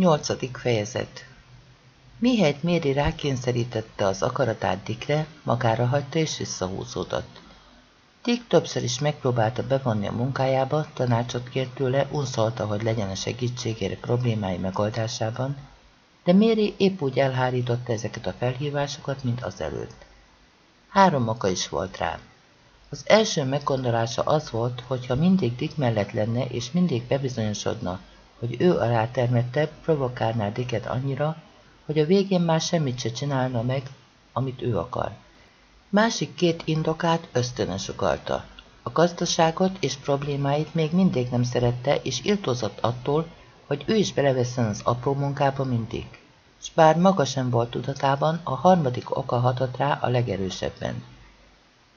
Nyolcadik fejezet Mihelyt Méri rákényszerítette az akaratát Dickre, magára hagyta és visszahúzódott. Dick többször is megpróbálta bevonni a munkájába, tanácsot kért tőle, unszolta, hogy legyen a segítségére problémái megoldásában, de Méri épp úgy elhárította ezeket a felhívásokat, mint azelőtt. Három oka is volt rá. Az első meggondolása az volt, hogy ha mindig Dick mellett lenne, és mindig bebizonyosodna, hogy ő a rátermettebb, provokálná Dicket annyira, hogy a végén már semmit se csinálna meg, amit ő akar. Másik két indokát ösztönös ugalta. A gazdaságot és problémáit még mindig nem szerette, és iltozott attól, hogy ő is beleveszen az apró munkába mindig. S bár maga sem volt tudatában, a harmadik oka hatott rá a legerősebben.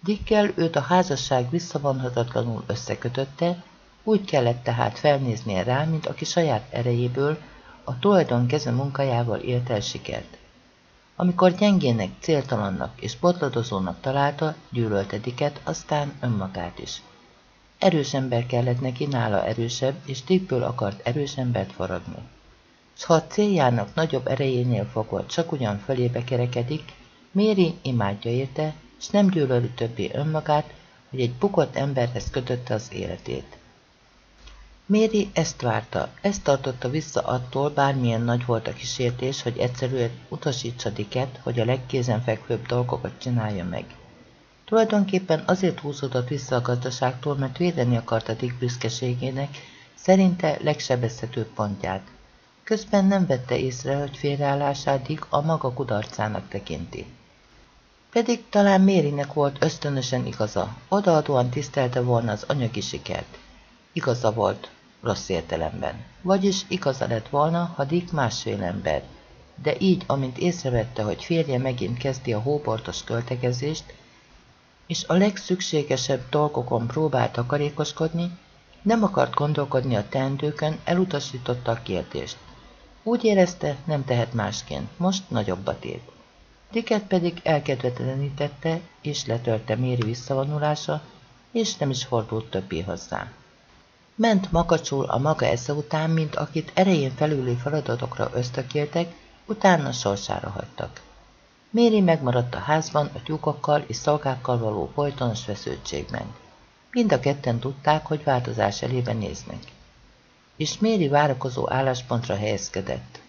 Dickkel őt a házasság visszavonhatatlanul összekötötte, úgy kellett tehát felnéznie rá, mint aki saját erejéből, a tulajdon keze munkájával élt el sikert. Amikor gyengének, céltalannak és botladozónak találta, gyűlölte Dicket, aztán önmagát is. Erős ember kellett neki, nála erősebb, és Dickből akart erős embert faragni. S ha a céljának nagyobb erejénél fogva csak ugyan fölébe kerekedik, Méri imádja érte, s nem gyűlöli többé önmagát, hogy egy bukott emberhez kötötte az életét. Méri ezt várta, ezt tartotta vissza attól, bármilyen nagy volt a kísértés, hogy egyszerűen utasítsa Dicket, hogy a legkézenfekvőbb dolgokat csinálja meg. Tulajdonképpen azért húzódott vissza a gazdaságtól, mert védeni akarta Dick büszkeségének, szerinte legsebezhetőbb pontját. Közben nem vette észre, hogy félreállását Dick a maga kudarcának tekinti. Pedig talán Mérinek volt ösztönösen igaza, odaadóan tisztelte volna az anyagi sikert. Igaza volt, rossz értelemben. Vagyis igaza lett volna, ha Dick másfél ember. De így, amint észrevette, hogy férje megint kezdi a hóbortos költekezést, és a legszükségesebb dolgokon próbált takarékoskodni, nem akart gondolkodni a teendőkön, elutasította a kérdést. Úgy érezte, nem tehet másként, most nagyobbat ért. Dicket pedig elkedvetlenítette, és letörte Méri visszavonulása, és nem is fordult többé hozzá. Ment makacsul a maga esze után, mint akit erején felülő feladatokra ösztökéltek, utána sorsára hagytak. Méri megmaradt a házban a tyúkokkal és szolgákkal való folytonos feszültségben. Mind a ketten tudták, hogy változás elébe néznek. És Méri várakozó álláspontra helyezkedett.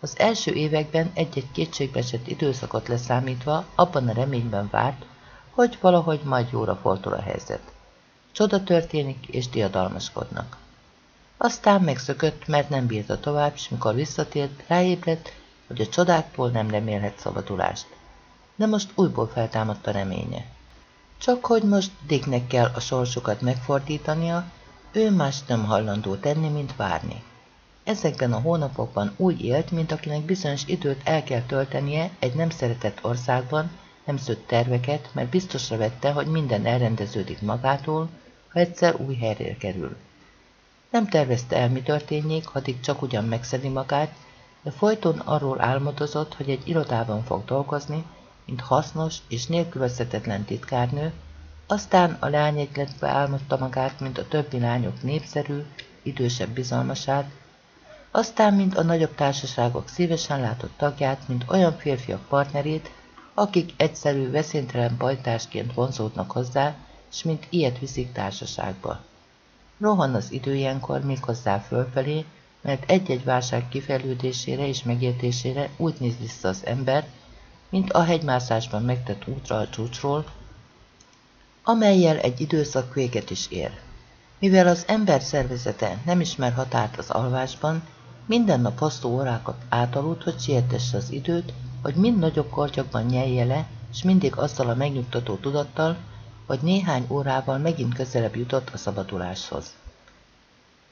Az első években egy-egy kétségbeesett időszakot leszámítva abban a reményben várt, hogy valahogy majd jóra fordul a helyzet. Csoda történik, és diadalmaskodnak. Aztán megszökött, mert nem bírta tovább, és mikor visszatért, ráébredt, hogy a csodákból nem remélhet szabadulást. De most újból feltámadt a reménye. Csak hogy most Dicknek kell a sorsukat megfordítania, ő más nem hallandó tenni, mint várni. Ezekben a hónapokban úgy élt, mint akinek bizonyos időt el kell töltenie egy nem szeretett országban, nem szőtt terveket, mert biztosra vette, hogy minden elrendeződik magától, ha egyszer új helyre kerül. Nem tervezte el, mi történjék, hadig csak ugyan megszedi magát, de folyton arról álmodozott, hogy egy irodában fog dolgozni, mint hasznos és nélkülözhetetlen titkárnő, aztán a leányegyletbe álmodta magát, mint a többi lányok népszerű, idősebb bizalmasát, aztán, mint a nagyobb társaságok szívesen látott tagját, mint olyan férfiak partnerét, akik egyszerű, veszélytelen bajtársként vonzódnak hozzá, s mint ilyet viszik társaságba. Rohan az idő ilyenkor méghozzá fölfelé, mert egy-egy válság kifejlődésére és megértésére úgy néz vissza az ember, mint a hegymászásban megtett útra a csúcsról, amelyel egy időszak véget is ér. Mivel az ember szervezete nem ismer határt az alvásban, minden nap hosszú órákat átaludt, hogy sietesse az időt, hogy mind nagyobb kortyakban nyelje le, és mindig azzal a megnyugtató tudattal, hogy néhány órával megint közelebb jutott a szabaduláshoz.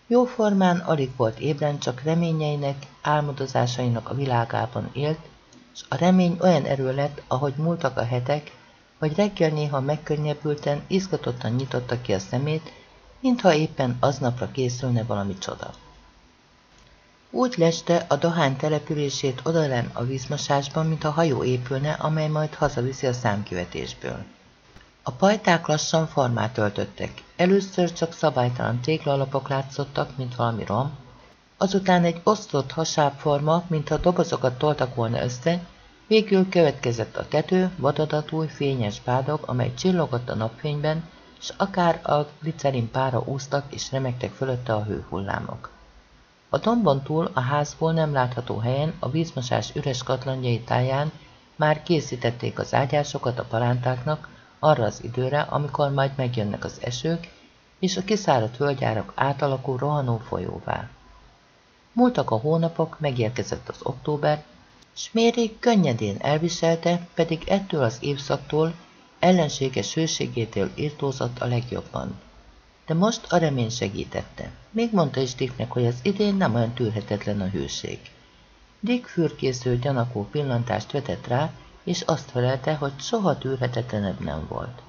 Jóformán alig volt ébren, csak reményeinek, álmodozásainak a világában élt, és a remény olyan erő lett, ahogy múltak a hetek, hogy reggel néha megkönnyebbülten, izgatottan nyitotta ki a szemét, mintha éppen aznapra készülne valami csoda. Úgy leste a dohány települését odalen a vízmasásban, mint a hajó épülne, amely majd hazaviszi a számkivetésből. A pajták lassan formát öltöttek. Először csak szabálytalan téglalapok látszottak, mint valami rom, Azután egy osztott hasábforma, mintha dobozokat toltak volna össze, végül következett a tető, vadadatúj, fényes pádok, amely csillogott a napfényben, és akár a glicerin pára úsztak és remektek fölötte a hőhullámok. A dombon túl a házból nem látható helyen, a vízmosás üres katlanjai táján már készítették az ágyásokat a palántáknak arra az időre, amikor majd megjönnek az esők, és a kiszáradt völgyárak átalakul rohanó folyóvá. Múltak a hónapok, megérkezett az október, s Méri könnyedén elviselte, pedig ettől az évszaktól ellenséges hőségétől írtózott a legjobban. De most a remény segítette. Még mondta is Dicknek, hogy az idén nem olyan tűrhetetlen a hőség. Dick fürkésző gyanakó pillantást vetett rá, és azt felelte, hogy soha tűrhetetlenebb nem volt.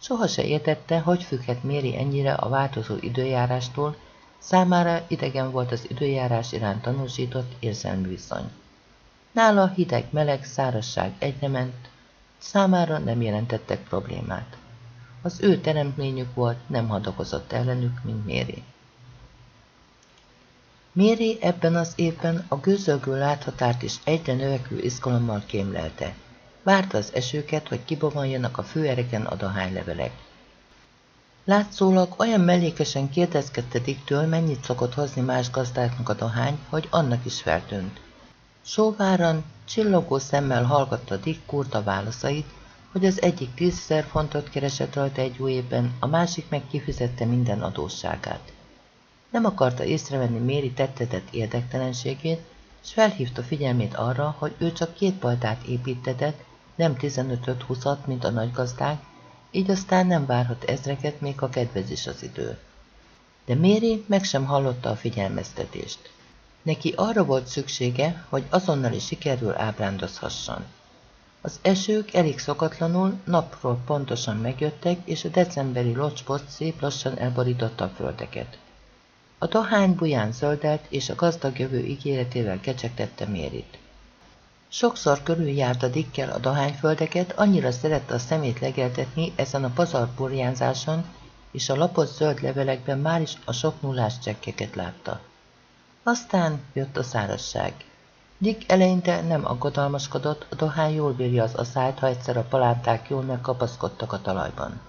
Soha se értette, hogy függhet Méri ennyire a változó időjárástól, számára idegen volt az időjárás iránt tanúsított érzelmi viszony. Nála hideg-meleg szárasság egyre ment, számára nem jelentettek problémát. Az ő teremtményük volt, nem hadakozott ellenük, mint Méri. Méri ebben az évben a gőzölgő láthatárt is egyre növekvő izgalommal kémlelte. Várta az esőket, hogy kibovanjanak a főereken a dohánylevelek. Látszólag olyan mellékesen kérdezkedte Dicktől, mennyit szokott hozni más gazdáknak a dohány, hogy annak is feltűnt. Sóváran, csillogó szemmel hallgatta Dick kurta válaszait, hogy az egyik tízezer fontot keresett rajta egy új évben, a másik meg kifizette minden adósságát. Nem akarta észrevenni Méri tettetett érdektelenségét, és felhívta figyelmét arra, hogy ő csak két pajtát építetett, nem 15-20-at, mint a nagygazdák, így aztán nem várhat ezreket, még ha kedvez is az idő. De Méri meg sem hallotta a figyelmeztetést. Neki arra volt szüksége, hogy azonnali sikerül ábrándozhasson. Az esők elég szokatlanul napról pontosan megjöttek, és a decemberi locspot szép lassan elborította a földeket. A dohány buján zöldelt, és a gazdag jövő ígéretével kecsegtette Mérit. Sokszor körüljárta Dikkel a dohányföldeket, annyira szerette a szemét legeltetni ezen a pazar burjánzáson, és a lapos zöld levelekben már is a sok nullás csekkeket látta. Aztán jött a szárazság. Dick eleinte nem aggodalmaskodott, a dohány jól bírja az asszályt, ha egyszer a palánták jól megkapaszkodtak a talajban.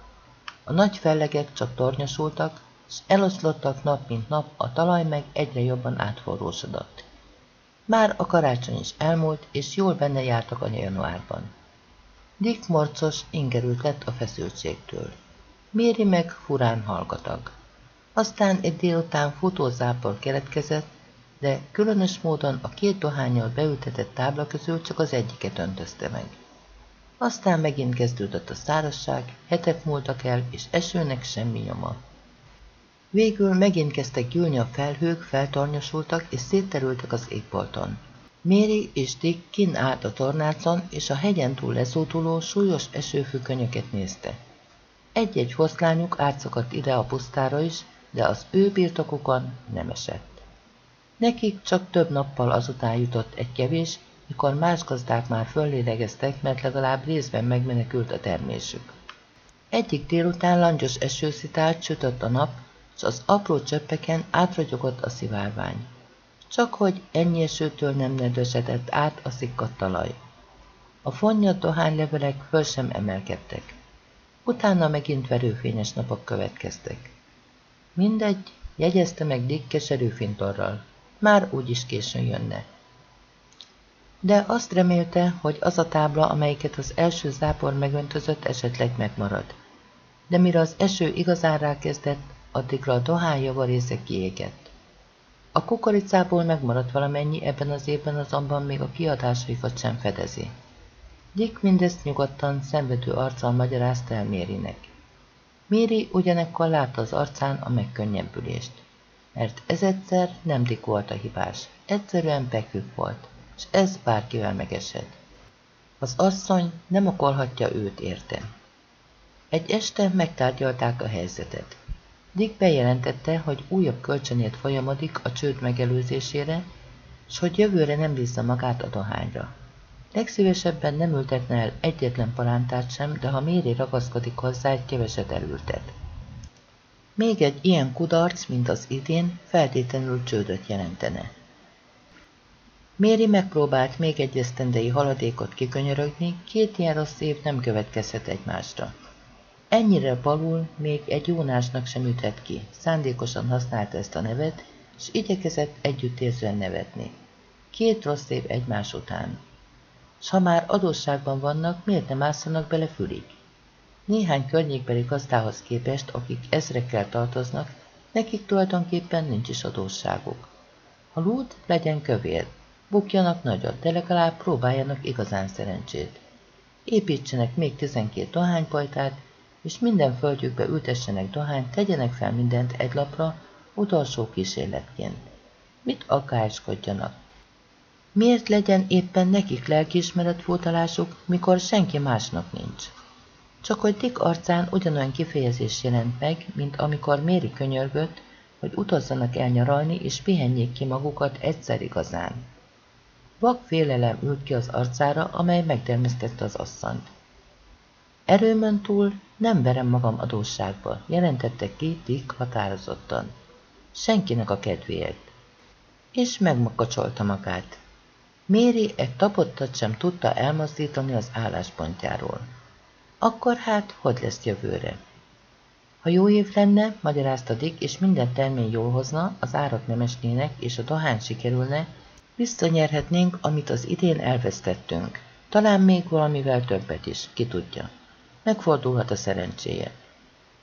A nagy fellegek csak tornyosultak, és eloszlottak nap mint nap, a talaj meg egyre jobban átforrósodott. Már a karácsony is elmúlt, és jól benne jártak a januárban. Dick morcos, ingerült lett a feszültségtől. Méri meg furán hallgatag. Aztán egy délután futózápor keletkezett, de különös módon a két dohányjal beültetett tábla közül csak az egyiket öntözte meg. Aztán megint kezdődött a szárazság, hetek múltak el, és esőnek semmi nyoma. Végül megint kezdtek gyűlni a felhők, feltornyosultak és szétterültek az égbolton. Méri és Dick kin állt a tornácon, és a hegyen túl lezóduló, súlyos esőfüggönyöket nézte. Egy-egy foszlányuk átszakadt ide a pusztára is, de az ő birtokukon nem esett. Nekik csak több nappal azután jutott egy kevés, mikor más gazdák már föllélegeztek, mert legalább részben megmenekült a termésük. Egyik délután langyos eső szitált, sütött a nap, és az apró csöppeken átragyogott a szivárvány. Csak hogy ennyi esőtől nem nedvesedett át a szikkadt talaj. A fonnyat dohánylevelek föl sem emelkedtek. Utána megint verőfényes napok következtek. Mindegy, jegyezte meg Dick keserű fintorral. Már úgyis későn jönne. De azt remélte, hogy az a tábla, amelyiket az első zápor megöntözött, esetleg megmarad. De mire az eső igazán rákezdett, addigra a dohány javarésze kiégett. A kukoricából megmaradt valamennyi, ebben az évben azonban még a kiadásaikat sem fedezi. Dick mindezt nyugodtan, szenvedő arccal magyarázta el Mérinek. Méri ugyanekkor látta az arcán a megkönnyebbülést, mert ez egyszer nem Dick volt a hibás, egyszerűen Bekük volt, és ez bárkivel megesett. Az asszony nem okolhatja őt érte. Egy este megtárgyalták a helyzetet. Dick bejelentette, hogy újabb kölcsönért folyamodik a csőd megelőzésére, s hogy jövőre nem bízza magát a dohányra. Legszívesebben nem ültetne el egyetlen palántát sem, de ha Méri ragaszkodik hozzá, egy keveset elültet. Még egy ilyen kudarc, mint az idén, feltétlenül csődöt jelentene. Méri megpróbált még egy esztendei haladékot kikönyörögni, két ilyen rossz év nem következhet egymásra. Ennyire balul még egy jónásnak sem üthet ki, szándékosan használta ezt a nevet, és igyekezett együttérzően nevetni. Két rossz év egymás után. S ha már adósságban vannak, miért nem ászanak bele fülig? Néhány környékbeli gazdához képest, akik ezrekkel tartoznak, nekik tulajdonképpen nincs is adósságuk. Ha lúd, legyen kövér, bukjanak nagyot, de legalább próbáljanak igazán szerencsét. Építsenek még 12 dohánypajtát, és minden földjükbe ültessenek dohányt, tegyenek fel mindent egy lapra, utolsó kísérletként. Mit akárcskodjanak? Miért legyen éppen nekik lelkiismeret fótalásuk, mikor senki másnak nincs? Csak hogy Dick arcán ugyanolyan kifejezés jelent meg, mint amikor Méri könyörgött, hogy utazzanak el nyaralni, és pihenjék ki magukat egyszer igazán. Vak félelem ült ki az arcára, amely megdermesztette az asszonyt. Erőmön túl nem verem magam adósságba, jelentette ki Dick határozottan. Senkinek a kedvéért. És megmakacsolta magát. Méri egy tapottat sem tudta elmozdítani az álláspontjáról. Akkor hát, hogy lesz jövőre? Ha jó év lenne, magyarázta Dick, és minden termény jól hozna, az árak nem esnének, és a dohány sikerülne, visszanyerhetnénk, amit az idén elvesztettünk. Talán még valamivel többet is, ki tudja. Megfordulhat a szerencséje.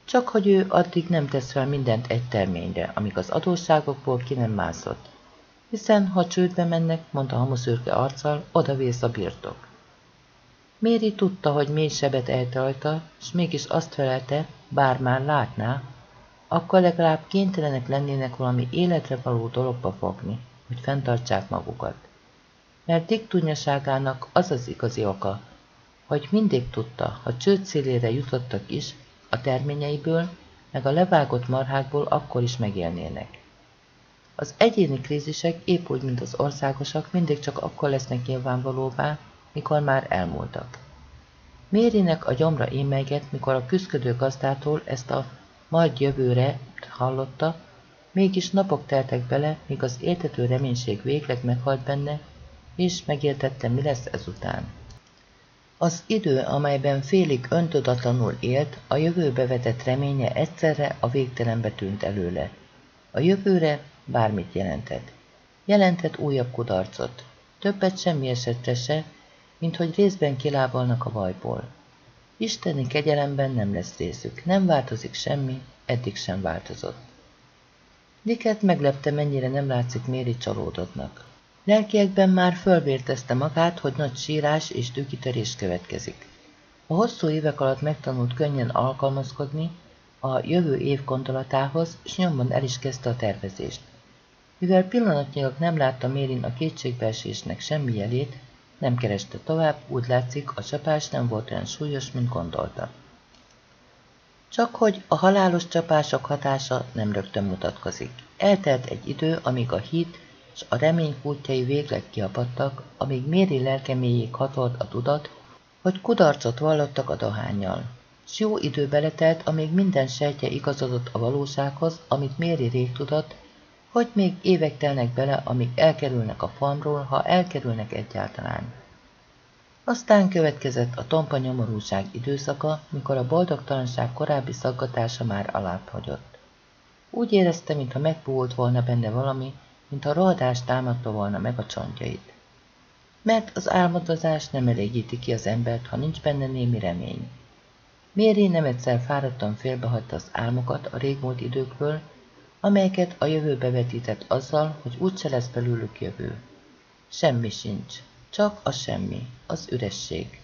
Csak hogy ő addig nem tesz fel mindent egy terményre, amíg az adósságokból ki nem mászott. Hiszen, ha csődbe mennek, mondta hamuszürke arccal, odavész a birtok. Méri tudta, hogy mély sebet ejt rajta, s mégis azt felelte, bár már látná, akkor legalább kénytelenek lennének valami életre való dologba fogni, hogy fenntartsák magukat. Mert Dick tunyaságának az az igazi oka, hogy mindig tudta, ha csőd szélére jutottak is, a terményeiből, meg a levágott marhákból akkor is megélnének. Az egyéni krízisek épp úgy, mint az országosak, mindig csak akkor lesznek nyilvánvalóvá, mikor már elmúltak. Mérinek a gyomra émelygett, mikor a küszködő gazdától ezt a majd jövőre hallotta, mégis napok teltek bele, míg az éltető reménység végleg meghalt benne, és megértette, mi lesz ezután. Az idő, amelyben félig öntudatlanul élt, a jövőbe vetett reménye egyszerre a végtelenbe tűnt előle. A jövőre bármit jelentett. Jelentett újabb kudarcot. Többet semmi esetre se, mint hogy részben kilábalnak a bajból. Isteni kegyelemben nem lesz részük, nem változik semmi, eddig sem változott. Diket meglepte, mennyire nem látszik Méri csalódottnak. Lelkiekben már fölvértezte magát, hogy nagy sírás és dühkitörés következik. A hosszú évek alatt megtanult könnyen alkalmazkodni a jövő év gondolatához, és nyomban el is kezdte a tervezést. Mivel pillanatnyilag nem látta Mérin a kétségbeesésnek semmi jelét, nem kereste tovább, úgy látszik, a csapás nem volt olyan súlyos, mint gondolta. Csak hogy a halálos csapások hatása nem rögtön mutatkozik. Eltelt egy idő, amíg a hit és a remény kútjai végleg kiapadtak, amíg Méri lelkeméjéig hatolt a tudat, hogy kudarcot vallottak a dohányjal. S jó idő beletelt, amíg minden sejtje igazodott a valósághoz, amit Méri rég tudott, hogy még évek telnek bele, amíg elkerülnek a farmról, ha elkerülnek egyáltalán. Aztán következett a tompa nyomorúság időszaka, mikor a boldogtalanság korábbi szaggatása már alább. Úgy érezte, mintha megpuhult volna benne valami, mintha rohadás támadta volna meg a csontjait. Mert az álmodozás nem elégíti ki az embert, ha nincs benne némi remény. Méri nem egyszer fáradtan félbehagyta az álmokat a régmúlt időkről, amelyeket a jövőbe vetített azzal, hogy úgyse lesz belőlük jövő. Semmi sincs, csak a semmi, az üresség.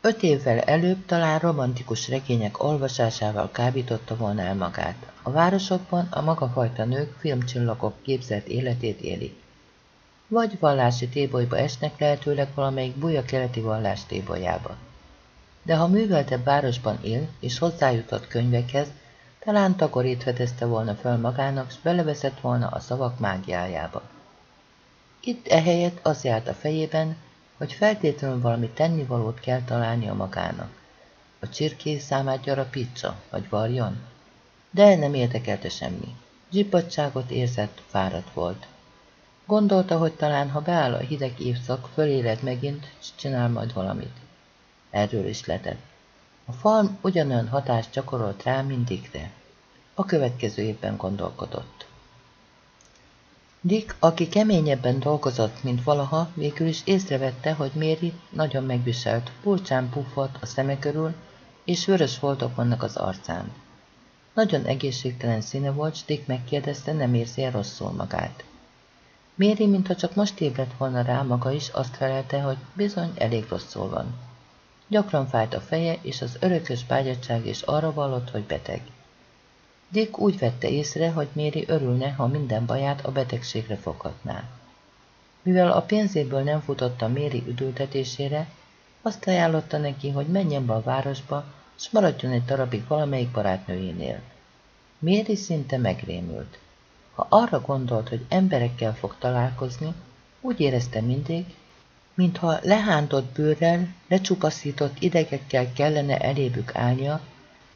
Öt évvel előbb talán romantikus regények olvasásával kábította volna el magát. A városokban a magafajta nők filmcsillagok képzelt életét élik. Vagy vallási tébolyba esnek lehetőleg valamelyik buja keleti vallás tébolyába. De ha műveltebb városban él, és hozzájutott könyvekhez, talán takorít fedezte volna föl magának, s beleveszett volna a szavak mágiájába. Itt ehelyett az járt a fejében, hogy feltétlenül valami tennivalót kell találnia magának. A csirké számát gyarapítsa, vagy varjon? De nem érdekelte semmi. Zsipadságot érzett, fáradt volt. Gondolta, hogy talán, ha beáll a hideg évszak, föléled megint, és csinál majd valamit. Erről is letett. A farm ugyanolyan hatást gyakorolt rá, mint Dickre. A következő évben gondolkodott. Dick, aki keményebben dolgozott, mint valaha, végül is észrevette, hogy Méri nagyon megviselt, furcsán puffott a szeme körül, és vörös voltok vannak az arcán. Nagyon egészségtelen színe volt, s Dick megkérdezte, nem érzi -e rosszul magát. Méri, mintha csak most ébredt volna rá maga is, azt felelte, hogy bizony elég rosszul van. Gyakran fájt a feje, és az örökös bágyadság is arra vallott, hogy beteg. Dick úgy vette észre, hogy Méri örülne, ha minden baját a betegségre foghatná. Mivel a pénzéből nem futotta Méri üdültetésére, azt ajánlotta neki, hogy menjen be a városba, s maradjon egy darabig valamelyik barátnőjénél. Méri szinte megrémült. Ha arra gondolt, hogy emberekkel fog találkozni, úgy érezte mindig, mintha lehántott bőrrel, lecsupaszított idegekkel kellene elébük állnia,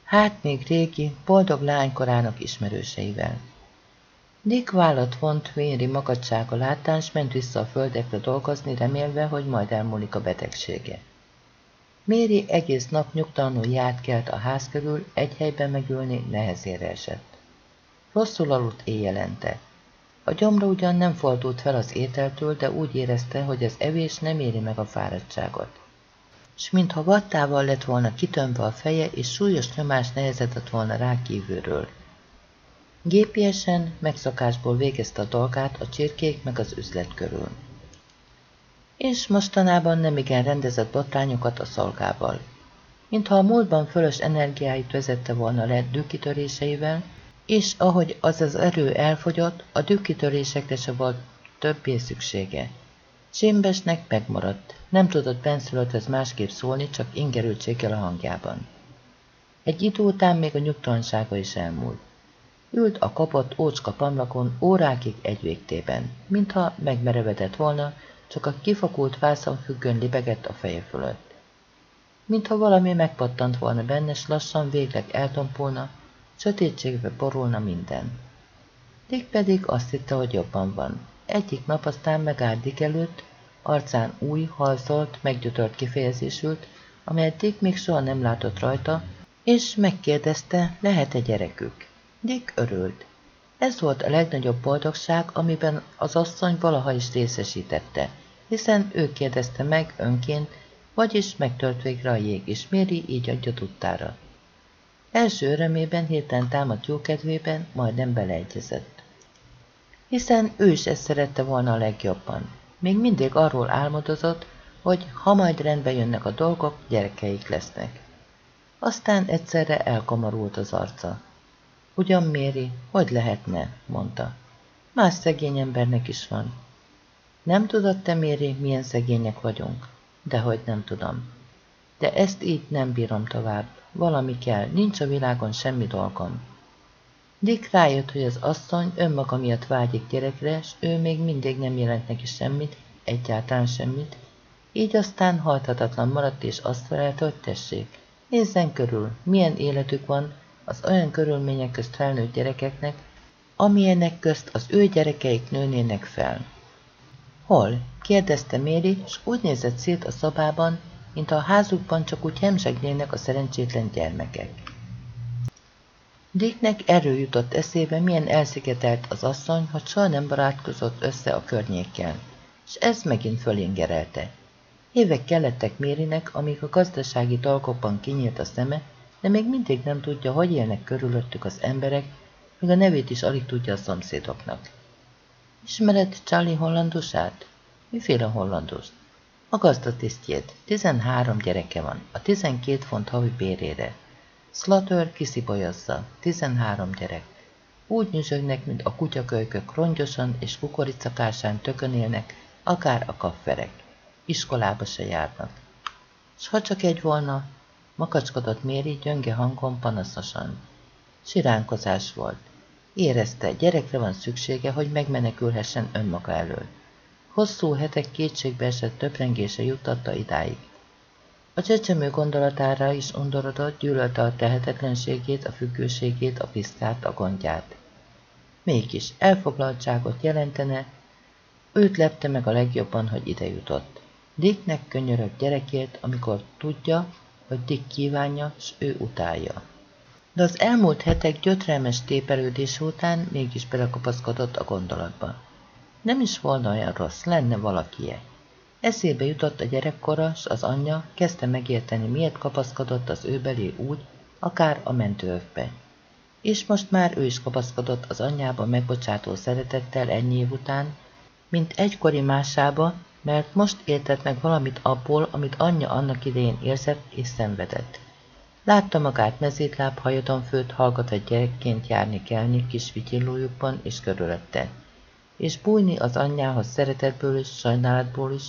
hát még régi, boldog lánykorának ismerőseivel. Dick vállat vont véri magadsága látán, s ment vissza a földekre dolgozni, remélve, hogy majd elmúlik a betegsége. Méri egész nap nyugtalanul járt kelt a ház körül, egy helyben megülni nehezére esett. Rosszul aludt éjjelente. A gyomra ugyan nem fordult fel az ételtől, de úgy érezte, hogy az evés nem éri meg a fáradtságot. S mintha vattával lett volna kitömve a feje, és súlyos nyomás nehezedett volna rá kívülről. Gépiesen, megszokásból végezte a dolgát a csirkék meg az üzlet körül. És mostanában nem igen rendezett botrányokat a szolgával. Mintha a múltban fölös energiáit vezette volna le dűkitöréseivel, és ahogy az az erő elfogyott, a dűkitörésekre se volt többé szüksége. Csémbesnek megmaradt, nem tudott benszülötthöz másképp szólni, csak ingerültséggel a hangjában. Egy idő után még a nyugtalansága is elmúlt. Ült a kapott ócska pamlakon órákig egy végtében, mintha megmerevedett volna, csak a kifakult vászon függön libegett a feje fölött. Mintha valami megpattant volna benne, s lassan végleg eltompulna, Sötétségbe borulna minden. Dick pedig azt hitte, hogy jobban van. Egyik nap aztán megállt Dick előtt, arcán új, halszolt, meggyötört kifejezésült, amelyet Dick még soha nem látott rajta, és megkérdezte, lehet-e gyerekük. Dick örült. Ez volt a legnagyobb boldogság, amiben az asszony valaha is részesítette, hiszen ő kérdezte meg önként, vagyis megtört végre a jég, és Méri így adja tudtára. Első örömében hirtelen támadt jókedvében, majdnem beleegyezett. Hiszen ő is ezt szerette volna a legjobban. Még mindig arról álmodozott, hogy ha majd rendbe jönnek a dolgok, gyerekeik lesznek. Aztán egyszerre elkomorult az arca. Ugyan Méri, hogy lehetne, mondta. Más szegény embernek is van. Nem tudod te, Méri, milyen szegények vagyunk? Dehogy nem tudom. De ezt így nem bírom tovább. Valami kell, nincs a világon semmi dolgom. Dick rájött, hogy az asszony önmaga miatt vágyik gyerekre, s ő még mindig nem jelent neki semmit, egyáltalán semmit, így aztán hajthatatlan maradt, és azt felelte, hogy tessék, nézzen körül, milyen életük van az olyan körülmények közt felnőtt gyerekeknek, amilyenek közt az ő gyerekeik nőnének fel. Hol? kérdezte Méri, s úgy nézett szét a szobában, mint a házukban csak úgy hemzsegnének a szerencsétlen gyermekek. Dicknek erő jutott eszébe, milyen elszigetelt az asszony, hogy soha nem barátkozott össze a környékkel, és ez megint fölingerelte. Évek kellettek Mérinek, amíg a gazdasági dolgokban kinyílt a szeme, de még mindig nem tudja, hogy élnek körülöttük az emberek, még a nevét is alig tudja a szomszédoknak. Ismered Charlie hollandusát? Miféle hollandust? A gazdatisztjét, 13 gyereke van, a 12 font havi bérére. Slater kiszibolyozza, 13 gyerek. Úgy nyüzsögnek, mint a kutyakölykök, rongyosan és kukoricakásán tökönélnek, akár a kafferek. Iskolába se járnak. S ha csak egy volna, makacskodott Méri gyönge hangon panaszosan. Siránkozás volt. Érezte, gyerekre van szüksége, hogy megmenekülhessen önmaga elől. Hosszú hetek kétségbe esett töprengése juttatta idáig. A csecsemő gondolatára is undorodott, gyűlölte a tehetetlenségét, a függőségét, a piszkát, a gondját. Mégis elfoglaltságot jelentene, őt lepte meg a legjobban, hogy ide jutott. Dicknek könyörög gyerekért, amikor tudja, hogy Dick kívánja, s ő utálja. De az elmúlt hetek gyötrelmes tépelődés után mégis belekapaszkodott a gondolatba. Nem is volna olyan rossz, lenne valakie. Eszébe jutott a gyerekkora, s az anyja kezdte megérteni, miért kapaszkodott az ő belé úgy, akár a mentőövbe. És most már ő is kapaszkodott az anyjába megbocsátó szeretettel ennyi év után, mint egykori másába, mert most értett meg valamit abból, amit anyja annak idején érzett és szenvedett. Látta magát mezítláb hajadon főt hallgatott gyerekként járni-kelni kis vigyillójukban és körülötte, és bújni az anyjához szeretetből is, sajnálatból is,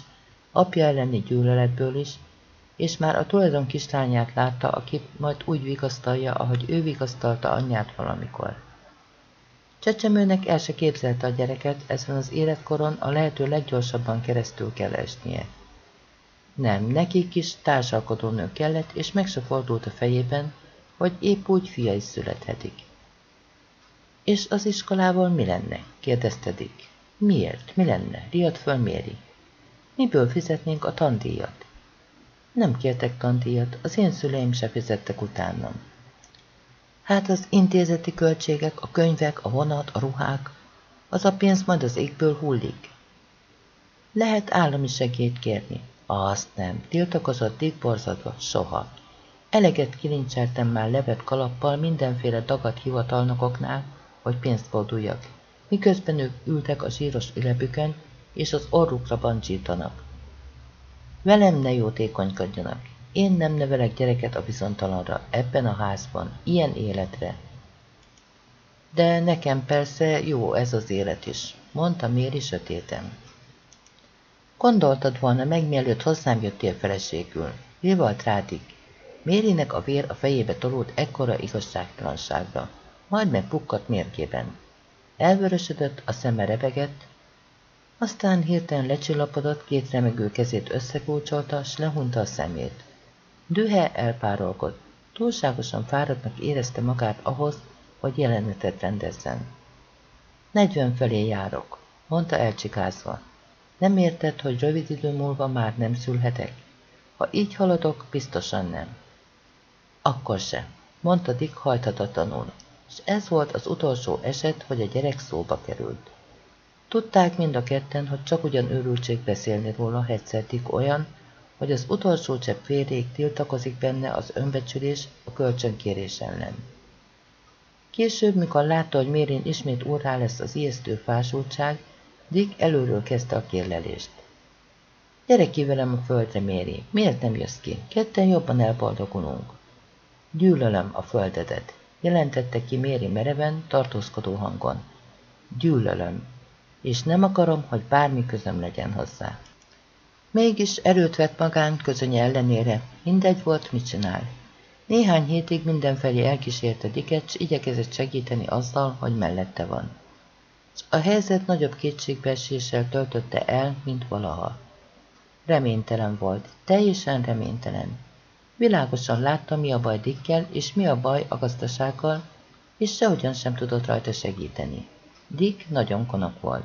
apja elleni gyűlöletből is, és már a tulajdon kislányát látta, aki majd úgy vigasztalja, ahogy ő vigasztalta anyját valamikor. Csecsemőnek el se képzelte a gyereket, ezen az életkoron a lehető leggyorsabban keresztül kell esnie. Nem, nekik is társalkodónő kellett, és meg se fordult a fejében, hogy épp úgy fia is születhetik. És az iskolával mi lenne? kérdezte Dick. Miért? Mi lenne? Riadt föl Méri. Miből fizetnénk a tandíjat? Nem kértek tandíjat, az én szüleim se fizettek utánam. Hát az intézeti költségek, a könyvek, a vonat, a ruhák, az a pénz majd az égből hullik. Lehet állami segélyt kérni. Azt nem, tiltakozott Dick borzadva, soha. Eleget kilincseltem már levet kalappal mindenféle dagadt hivatalnokoknál, hogy pénzt forduljak, miközben ők ültek a zsíros ülepükön, és az orrukra bancsítanak. Velem ne jótékonykodjanak. Én nem nevelek gyereket a bizontalanra, ebben a házban, ilyen életre. De nekem persze jó ez az élet is, mondta Méri sötéten. Gondoltad volna meg, mielőtt hozzám jöttél feleségül. volt rádig. Mérinek a vér a fejébe tolódott ekkora igazságtalanságra, majd megpukkadt mérgében. Elvörösödött, a szeme rebegett, aztán hirtelen lecsillapodott, két remegő kezét összekulcsolta, s lehunta a szemét. Dühe elpárolgott. Túlságosan fáradtnak érezte magát ahhoz, hogy jelenetet rendezzen. Negyven felé járok, mondta elcsikázva. Nem érted, hogy rövid idő múlva már nem szülhetek? Ha így haladok, biztosan nem. Akkor se, mondta Dick hajthatatlanul, és ez volt az utolsó eset, hogy a gyerek szóba került. Tudták mind a ketten, hogy csak ugyan őrültség beszélni róla, egyszer olyan, hogy az utolsó csepp véréig tiltakozik benne az önbecsülés a kölcsönkérés ellen. Később, mikor látta, hogy Mérén ismét úrrá lesz az ijesztő fásultság, Dick előről kezdte a kérlelést. Gyere ki velem a földre, Méri, miért nem jössz ki? Ketten jobban elboldogulunk. Gyűlölöm a földedet, jelentette ki Méri mereven, tartózkodó hangon. Gyűlölöm, és nem akarom, hogy bármi közöm legyen hozzá. Mégis erőt vett magán közönye ellenére, mindegy volt, mit csinál. Néhány hétig mindenfelé elkísérte Diket, s igyekezett segíteni azzal, hogy mellette van. A helyzet nagyobb kétségbeeséssel töltötte el, mint valaha. Reménytelen volt, teljesen reménytelen. Világosan látta, mi a baj Dickkel, és mi a baj a gazdasággal, és sehogyan sem tudott rajta segíteni. Dick nagyon konok volt.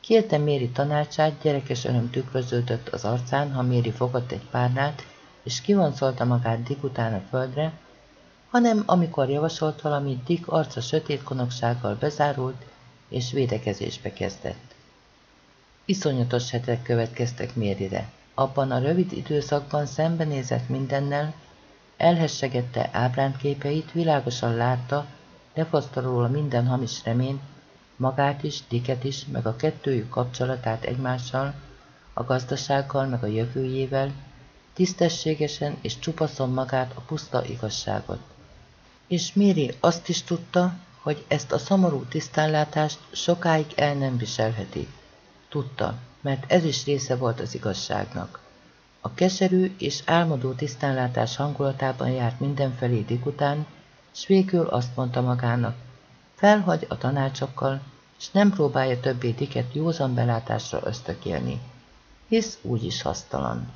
Kérte Méri tanácsát, gyerekes öröm tükröződött az arcán, ha Méri fogott egy párnát, és kivonszolta magát Dick után a földre, hanem amikor javasolt valamit, Dick arca sötét konoksággal bezárult, és védekezésbe kezdett. Iszonyatos hetek következtek Mérire. Abban a rövid időszakban szembenézett mindennel, elhessegette ábrántképeit, világosan látta, lefoszta róla minden hamis reményt, magát is, Diket is, meg a kettőjük kapcsolatát egymással, a gazdasággal, meg a jövőjével, tisztességesen és csupaszon magát a puszta igazságot. És Méri azt is tudta, hogy ezt a szomorú tisztánlátást sokáig el nem viselheti. Tudta, mert ez is része volt az igazságnak. A keserű és álmodó tisztánlátás hangulatában járt mindenfelé után, s végül azt mondta magának, felhagy a tanácsokkal, s nem próbálja többé Diket józan belátásra ösztökélni, hisz úgyis hasztalan.